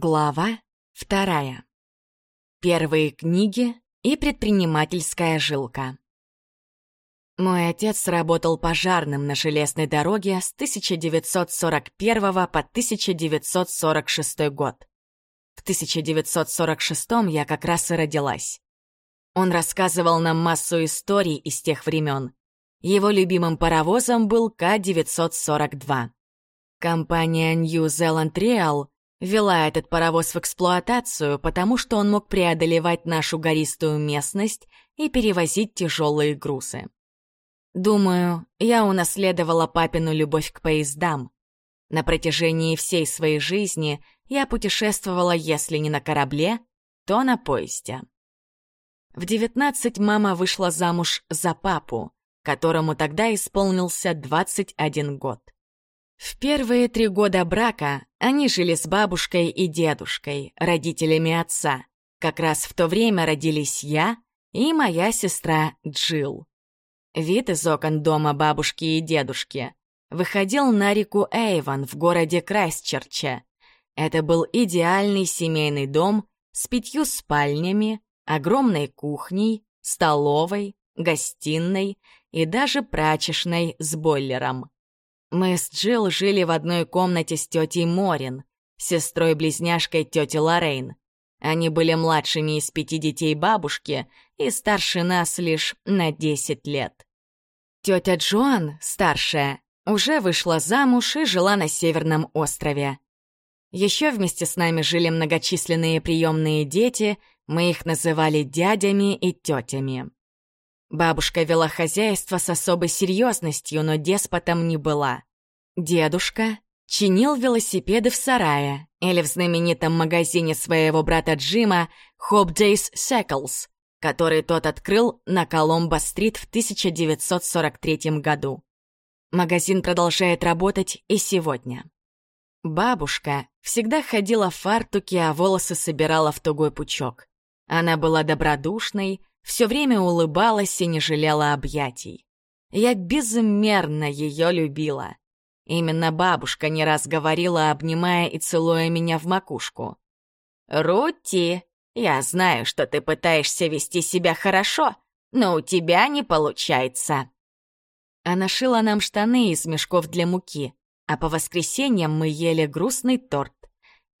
Глава вторая. Первые книги и предпринимательская жилка. Мой отец работал пожарным на железной дороге с 1941 по 1946 год. В 1946 я как раз и родилась. Он рассказывал нам массу историй из тех времен. Его любимым паровозом был К-942. Компания New Zealand Real — Вела этот паровоз в эксплуатацию, потому что он мог преодолевать нашу гористую местность и перевозить тяжелые грузы. Думаю, я унаследовала папину любовь к поездам. На протяжении всей своей жизни я путешествовала, если не на корабле, то на поезде. В 19 мама вышла замуж за папу, которому тогда исполнился 21 год. В первые три года брака они жили с бабушкой и дедушкой, родителями отца. Как раз в то время родились я и моя сестра Джилл. Вид из окон дома бабушки и дедушки выходил на реку Эйвон в городе Крайстчерче. Это был идеальный семейный дом с пятью спальнями, огромной кухней, столовой, гостиной и даже прачечной с бойлером. Мы с Джилл жили в одной комнате с тетей Морин, сестрой-близняшкой тети Лоррейн. Они были младшими из пяти детей бабушки и старше нас лишь на десять лет. Тетя Джоан, старшая, уже вышла замуж и жила на Северном острове. Еще вместе с нами жили многочисленные приемные дети, мы их называли дядями и тетями. Бабушка вела хозяйство с особой серьезностью, но деспотом не была. Дедушка чинил велосипеды в сарае или в знаменитом магазине своего брата Джима Hobdays Shackles, который тот открыл на Коломбо-стрит в 1943 году. Магазин продолжает работать и сегодня. Бабушка всегда ходила в фартуке, а волосы собирала в тугой пучок. Она была добродушной, все время улыбалась и не жалела объятий. Я безмерно ее любила. Именно бабушка не раз говорила, обнимая и целуя меня в макушку. «Рути, я знаю, что ты пытаешься вести себя хорошо, но у тебя не получается». Она шила нам штаны из мешков для муки, а по воскресеньям мы ели грустный торт.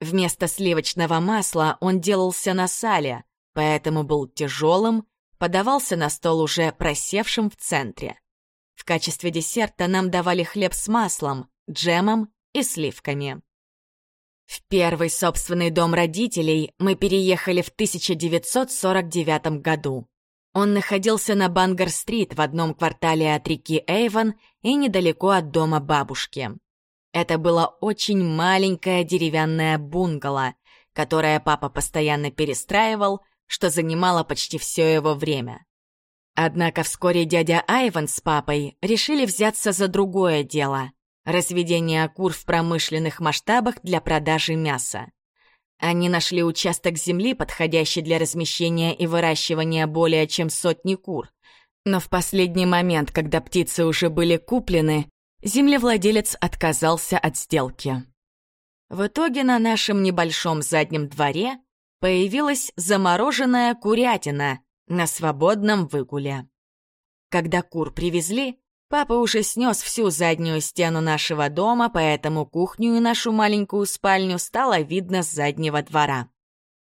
Вместо сливочного масла он делался на сале, поэтому был тяжелым подавался на стол уже просевшим в центре. В качестве десерта нам давали хлеб с маслом, джемом и сливками. В первый собственный дом родителей мы переехали в 1949 году. Он находился на Бангар-стрит в одном квартале от реки Эйвон и недалеко от дома бабушки. Это было очень маленькое деревянное бунгало, которое папа постоянно перестраивал, что занимало почти все его время. Однако вскоре дядя Айван с папой решили взяться за другое дело — разведение кур в промышленных масштабах для продажи мяса. Они нашли участок земли, подходящий для размещения и выращивания более чем сотни кур. Но в последний момент, когда птицы уже были куплены, землевладелец отказался от сделки. В итоге на нашем небольшом заднем дворе появилась замороженная курятина на свободном выгуле. Когда кур привезли, папа уже снес всю заднюю стену нашего дома, поэтому кухню и нашу маленькую спальню стало видно с заднего двора.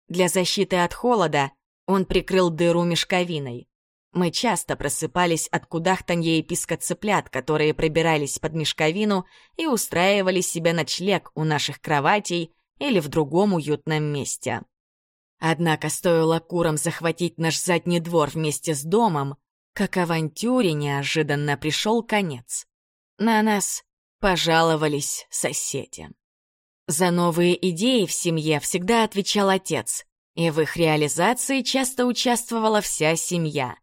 Для защиты от холода он прикрыл дыру мешковиной. Мы часто просыпались от кудахтанья и писка цыплят, которые пробирались под мешковину и устраивали себе ночлег у наших кроватей или в другом уютном месте. Однако стоило курам захватить наш задний двор вместе с домом, как авантюре неожиданно пришел конец. На нас пожаловались соседи. За новые идеи в семье всегда отвечал отец, и в их реализации часто участвовала вся семья.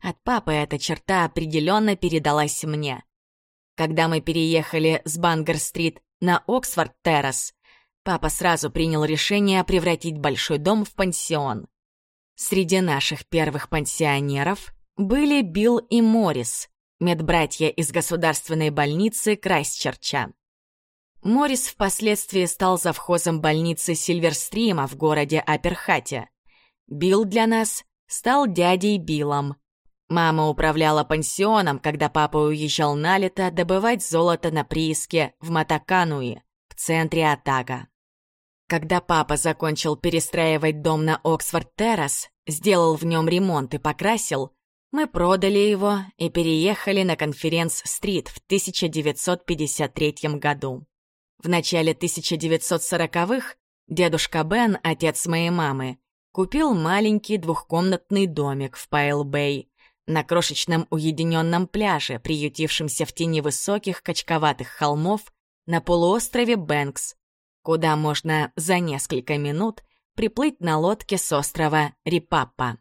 От папы эта черта определенно передалась мне. Когда мы переехали с Бангер-стрит на Оксфорд-террас, Папа сразу принял решение превратить большой дом в пансион. Среди наших первых пансионеров были Билл и Моррис, медбратья из государственной больницы Крайстчерча. Моррис впоследствии стал завхозом больницы Сильверстрима в городе Аперхате. Билл для нас стал дядей Биллом. Мама управляла пансионом, когда папа уезжал на лето добывать золото на прииске в Матакануи, в центре Атага. Когда папа закончил перестраивать дом на Оксфорд-террас, сделал в нем ремонт и покрасил, мы продали его и переехали на Конференц-стрит в 1953 году. В начале 1940-х дедушка Бен, отец моей мамы, купил маленький двухкомнатный домик в Пайл-Бэй на крошечном уединенном пляже, приютившемся в тени высоких качковатых холмов на полуострове Бэнкс, куда можно за несколько минут приплыть на лодке с острова Рипаппа.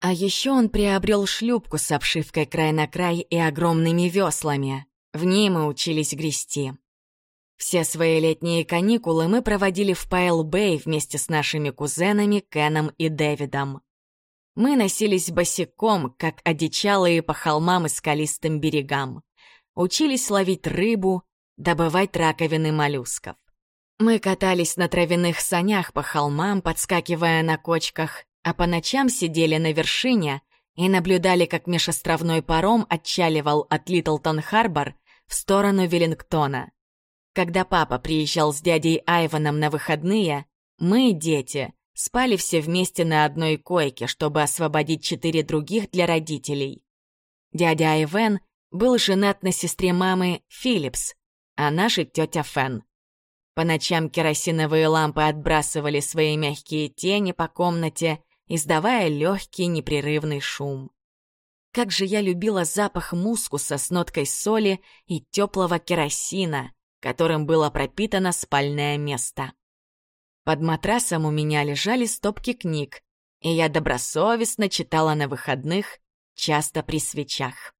А еще он приобрел шлюпку с обшивкой край на край и огромными веслами. В ней мы учились грести. Все свои летние каникулы мы проводили в Пайл-Бэй вместе с нашими кузенами Кеном и Дэвидом. Мы носились босиком, как одичалые по холмам и скалистым берегам. Учились ловить рыбу, добывать раковины моллюсков. Мы катались на травяных санях по холмам, подскакивая на кочках, а по ночам сидели на вершине и наблюдали, как межостровной паром отчаливал от Литлтон-Харбор в сторону Веллингтона. Когда папа приезжал с дядей Айваном на выходные, мы, дети, спали все вместе на одной койке, чтобы освободить четыре других для родителей. Дядя Айвен был женат на сестре мамы Филлипс, а наша тетя Фен. По ночам керосиновые лампы отбрасывали свои мягкие тени по комнате, издавая легкий непрерывный шум. Как же я любила запах мускуса с ноткой соли и теплого керосина, которым было пропитано спальное место. Под матрасом у меня лежали стопки книг, и я добросовестно читала на выходных, часто при свечах.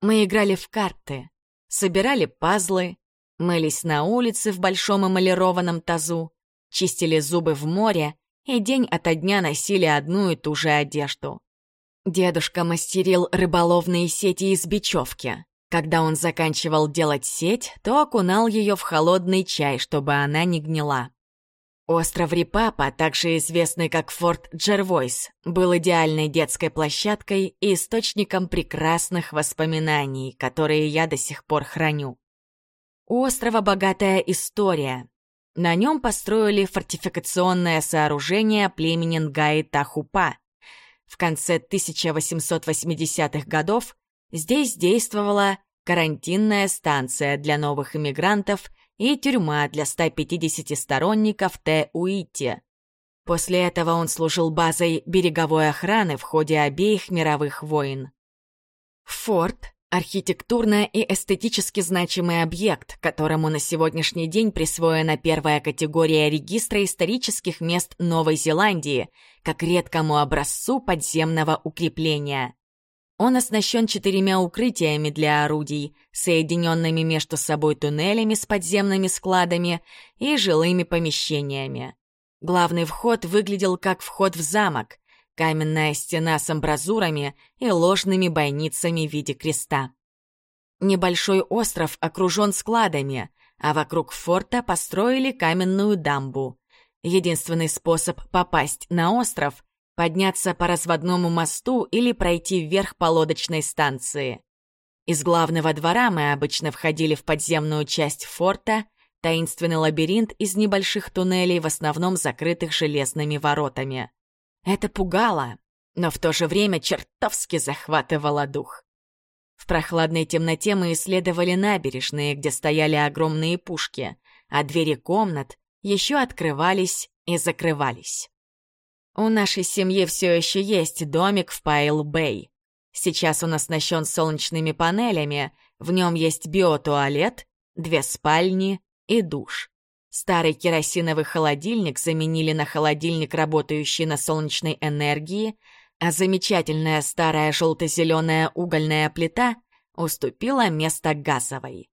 Мы играли в карты, собирали пазлы, мылись на улице в большом эмалированном тазу, чистили зубы в море и день ото дня носили одну и ту же одежду. Дедушка мастерил рыболовные сети из бечевки. Когда он заканчивал делать сеть, то окунал ее в холодный чай, чтобы она не гнила. Остров Рипапа, также известный как Форт Джервойс, был идеальной детской площадкой и источником прекрасных воспоминаний, которые я до сих пор храню. У острова богатая история, на нем построили фортификационное сооружение племени Нгаи-Тахупа. В конце 1880-х годов здесь действовала карантинная станция для новых иммигрантов и тюрьма для 150 сторонников Те-Уити. После этого он служил базой береговой охраны в ходе обеих мировых войн. Форт Архитектурно и эстетически значимый объект, которому на сегодняшний день присвоена первая категория регистра исторических мест Новой Зеландии, как редкому образцу подземного укрепления. Он оснащен четырьмя укрытиями для орудий, соединенными между собой туннелями с подземными складами и жилыми помещениями. Главный вход выглядел как вход в замок, каменная стена с амбразурами и ложными бойницами в виде креста. Небольшой остров окружен складами, а вокруг форта построили каменную дамбу. Единственный способ попасть на остров — подняться по разводному мосту или пройти вверх по лодочной станции. Из главного двора мы обычно входили в подземную часть форта, таинственный лабиринт из небольших туннелей, в основном закрытых железными воротами. Это пугало, но в то же время чертовски захватывало дух. В прохладной темноте мы исследовали набережные, где стояли огромные пушки, а двери комнат еще открывались и закрывались. У нашей семьи все еще есть домик в Пайл-Бэй. Сейчас он оснащен солнечными панелями, в нем есть биотуалет, две спальни и душ. Старый керосиновый холодильник заменили на холодильник, работающий на солнечной энергии, а замечательная старая желто-зеленая угольная плита уступила место газовой.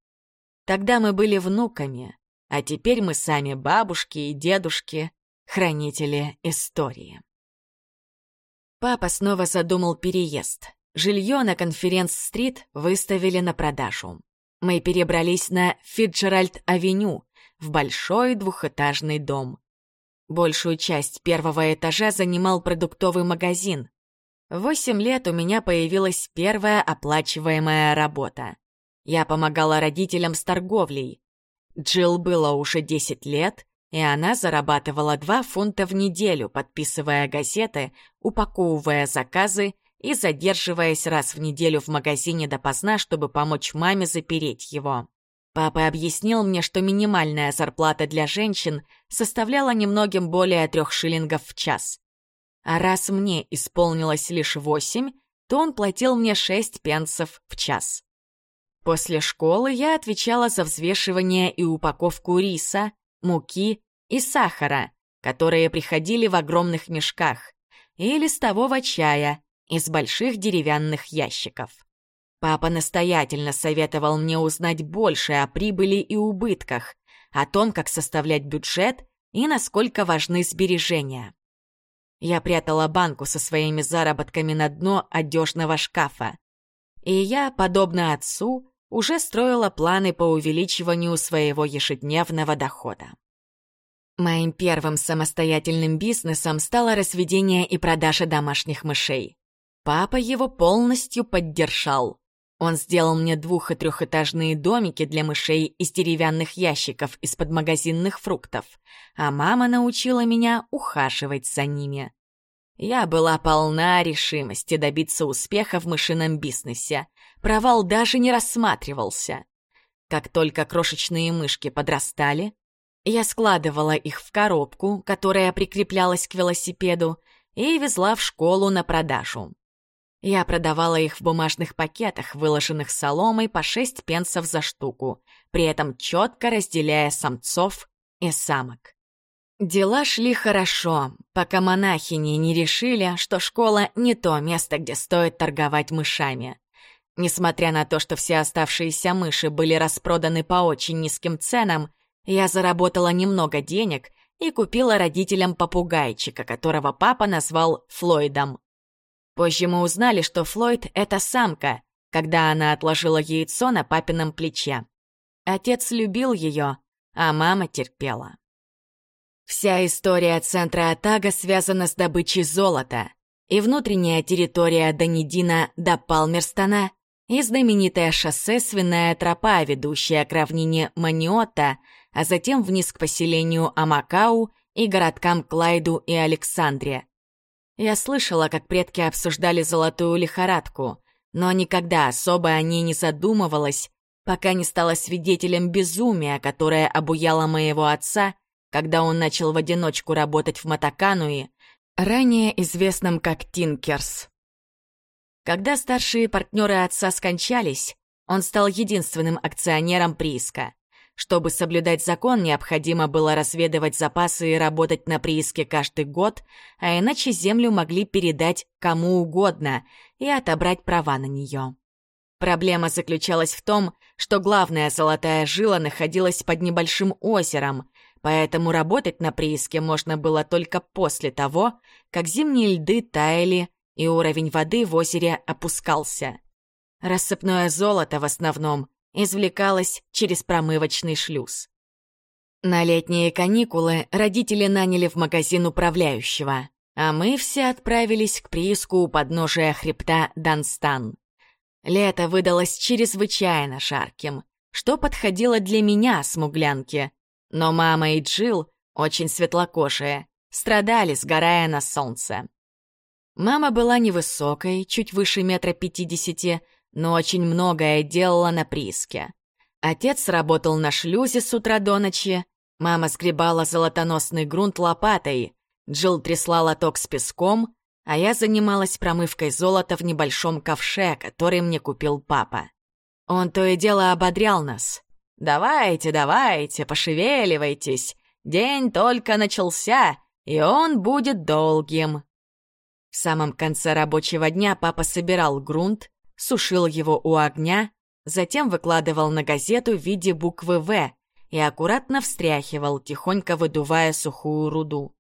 Тогда мы были внуками, а теперь мы сами бабушки и дедушки, хранители истории. Папа снова задумал переезд. Жилье на Конференц-стрит выставили на продажу. Мы перебрались на Фиджеральд-авеню, в большой двухэтажный дом. Большую часть первого этажа занимал продуктовый магазин. Восемь лет у меня появилась первая оплачиваемая работа. Я помогала родителям с торговлей. Джилл было уже 10 лет, и она зарабатывала 2 фунта в неделю, подписывая газеты, упаковывая заказы и задерживаясь раз в неделю в магазине допоздна, чтобы помочь маме запереть его. Папа объяснил мне, что минимальная зарплата для женщин составляла немногим более трех шиллингов в час. А раз мне исполнилось лишь восемь, то он платил мне шесть пенсов в час. После школы я отвечала за взвешивание и упаковку риса, муки и сахара, которые приходили в огромных мешках, и листового чая из больших деревянных ящиков. Папа настоятельно советовал мне узнать больше о прибыли и убытках, о том, как составлять бюджет и насколько важны сбережения. Я прятала банку со своими заработками на дно одежного шкафа. И я, подобно отцу, уже строила планы по увеличиванию своего ежедневного дохода. Моим первым самостоятельным бизнесом стало разведение и продажа домашних мышей. Папа его полностью поддержал. Он сделал мне двух- и трехэтажные домики для мышей из деревянных ящиков из-под магазинных фруктов, а мама научила меня ухаживать за ними. Я была полна решимости добиться успеха в мышином бизнесе. Провал даже не рассматривался. Как только крошечные мышки подрастали, я складывала их в коробку, которая прикреплялась к велосипеду, и везла в школу на продажу. Я продавала их в бумажных пакетах, выложенных соломой по 6 пенсов за штуку, при этом четко разделяя самцов и самок. Дела шли хорошо, пока монахини не решили, что школа не то место, где стоит торговать мышами. Несмотря на то, что все оставшиеся мыши были распроданы по очень низким ценам, я заработала немного денег и купила родителям попугайчика, которого папа назвал Флойдом. Позже мы узнали, что Флойд — это самка, когда она отложила яйцо на папином плече. Отец любил ее, а мама терпела. Вся история центра Атага связана с добычей золота, и внутренняя территория Данидина до Палмерстона, и знаменитое шоссе Свиная тропа, ведущая к равнине Маниота, а затем вниз к поселению Амакау и городкам Клайду и Александрия. Я слышала, как предки обсуждали золотую лихорадку, но никогда особо о ней не задумывалась, пока не стала свидетелем безумия, которое обуяло моего отца, когда он начал в одиночку работать в Матакануи, ранее известном как Тинкерс. Когда старшие партнеры отца скончались, он стал единственным акционером прииска. Чтобы соблюдать закон, необходимо было разведывать запасы и работать на прииске каждый год, а иначе землю могли передать кому угодно и отобрать права на нее. Проблема заключалась в том, что главная золотая жила находилась под небольшим озером, поэтому работать на прииске можно было только после того, как зимние льды таяли и уровень воды в озере опускался. Рассыпное золото в основном извлекалась через промывочный шлюз. На летние каникулы родители наняли в магазин управляющего, а мы все отправились к прииску у подножия хребта Данстан. Лето выдалось чрезвычайно жарким, что подходило для меня, смуглянки. Но мама и Джилл, очень светлокожие, страдали, сгорая на солнце. Мама была невысокой, чуть выше метра пятидесяти, но очень многое делала на прииске. Отец работал на шлюзе с утра до ночи, мама сгребала золотоносный грунт лопатой, Джилл трясла лоток с песком, а я занималась промывкой золота в небольшом ковше, который мне купил папа. Он то и дело ободрял нас. «Давайте, давайте, пошевеливайтесь, день только начался, и он будет долгим». В самом конце рабочего дня папа собирал грунт, сушил его у огня, затем выкладывал на газету в виде буквы «В» и аккуратно встряхивал, тихонько выдувая сухую руду.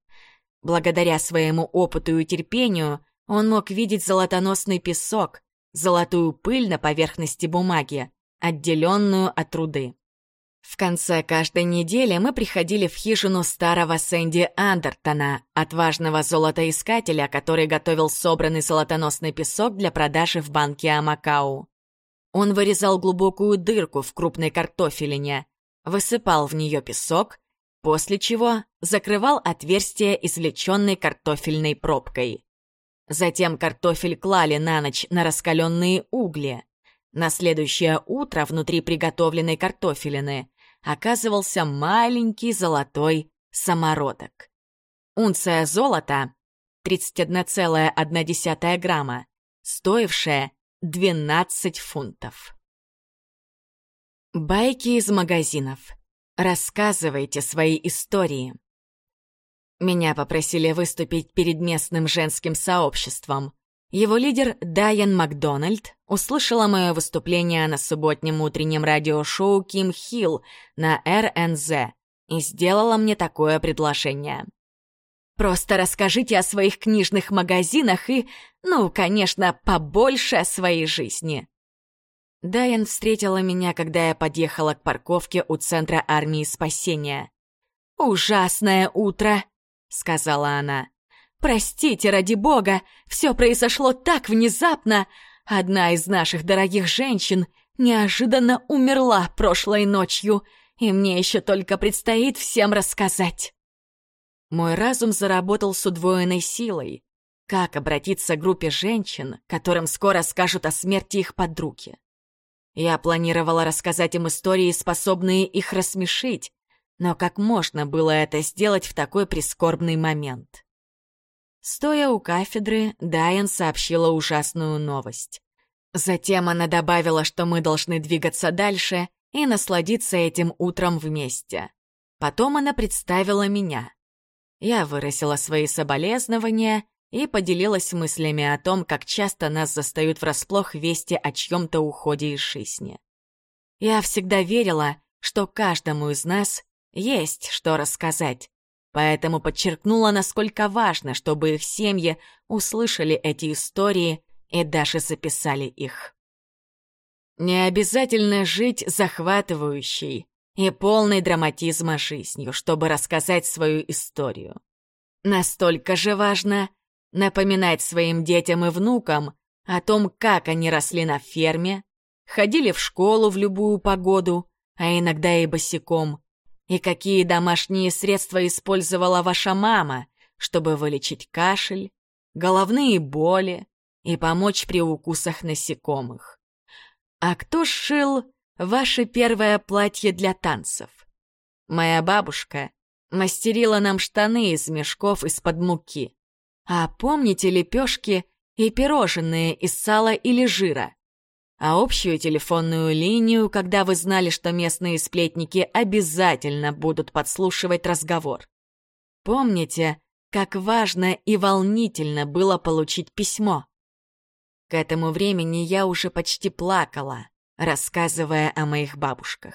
Благодаря своему опыту и терпению он мог видеть золотоносный песок, золотую пыль на поверхности бумаги, отделенную от труды. В конце каждой недели мы приходили в хижину старого Сэнди Андертона, отважного золотоискателя, который готовил собранный золотоносный песок для продажи в банке Амакау. Он вырезал глубокую дырку в крупной картофелине, высыпал в нее песок, после чего закрывал отверстие извлеченной картофельной пробкой. Затем картофель клали на ночь на раскаленные угли. На следующее утро внутри приготовленной картофелины оказывался маленький золотой самородок. Унция золота, 31,1 грамма, стоившая 12 фунтов. Байки из магазинов. Рассказывайте свои истории. Меня попросили выступить перед местным женским сообществом. Его лидер Дайан Макдональд услышала мое выступление на субботнем утреннем радиошоу «Ким Хилл» на РНЗ и сделала мне такое предложение. «Просто расскажите о своих книжных магазинах и, ну, конечно, побольше о своей жизни». Дайан встретила меня, когда я подъехала к парковке у Центра армии спасения. «Ужасное утро!» — сказала она. Простите, ради бога, все произошло так внезапно. Одна из наших дорогих женщин неожиданно умерла прошлой ночью, и мне еще только предстоит всем рассказать. Мой разум заработал с удвоенной силой. Как обратиться к группе женщин, которым скоро скажут о смерти их подруги? Я планировала рассказать им истории, способные их рассмешить, но как можно было это сделать в такой прискорбный момент? Стоя у кафедры, Дайан сообщила ужасную новость. Затем она добавила, что мы должны двигаться дальше и насладиться этим утром вместе. Потом она представила меня. Я выразила свои соболезнования и поделилась мыслями о том, как часто нас застают врасплох вести о чьем-то уходе из жизни. Я всегда верила, что каждому из нас есть что рассказать, Поэтому подчеркнула, насколько важно, чтобы их семьи услышали эти истории и даже записали их. Не обязательно жить захватывающей и полной драматизма жизнью, чтобы рассказать свою историю. Настолько же важно напоминать своим детям и внукам о том, как они росли на ферме, ходили в школу в любую погоду, а иногда и босиком, и какие домашние средства использовала ваша мама, чтобы вылечить кашель, головные боли и помочь при укусах насекомых? А кто сшил ваше первое платье для танцев? Моя бабушка мастерила нам штаны из мешков из-под муки. А помните лепешки и пирожные из сала или жира? А общую телефонную линию, когда вы знали, что местные сплетники обязательно будут подслушивать разговор. Помните, как важно и волнительно было получить письмо? К этому времени я уже почти плакала, рассказывая о моих бабушках.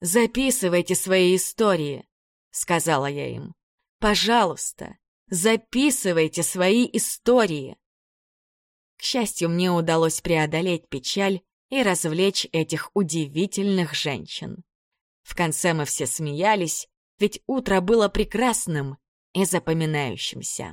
«Записывайте свои истории», — сказала я им. «Пожалуйста, записывайте свои истории». Счастью, мне удалось преодолеть печаль и развлечь этих удивительных женщин. В конце мы все смеялись, ведь утро было прекрасным и запоминающимся.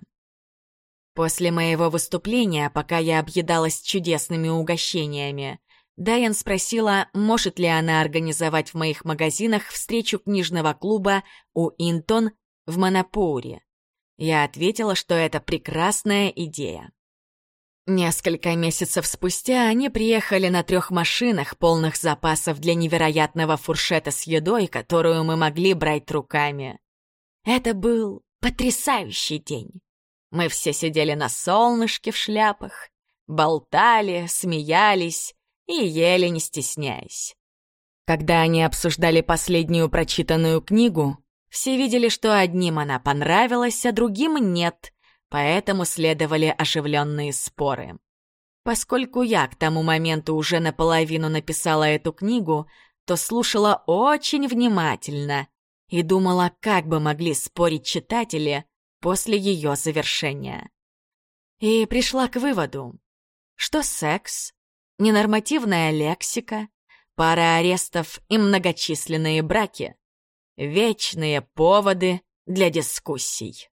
После моего выступления, пока я объедалась чудесными угощениями, Дайан спросила, может ли она организовать в моих магазинах встречу книжного клуба у Интон в Манапуре. Я ответила, что это прекрасная идея. Несколько месяцев спустя они приехали на трех машинах, полных запасов для невероятного фуршета с едой, которую мы могли брать руками. Это был потрясающий день. Мы все сидели на солнышке в шляпах, болтали, смеялись и ели, не стесняясь. Когда они обсуждали последнюю прочитанную книгу, все видели, что одним она понравилась, а другим нет — поэтому следовали оживленные споры. Поскольку я к тому моменту уже наполовину написала эту книгу, то слушала очень внимательно и думала, как бы могли спорить читатели после ее завершения. И пришла к выводу, что секс, ненормативная лексика, пара арестов и многочисленные браки. Вечные поводы для дискуссий.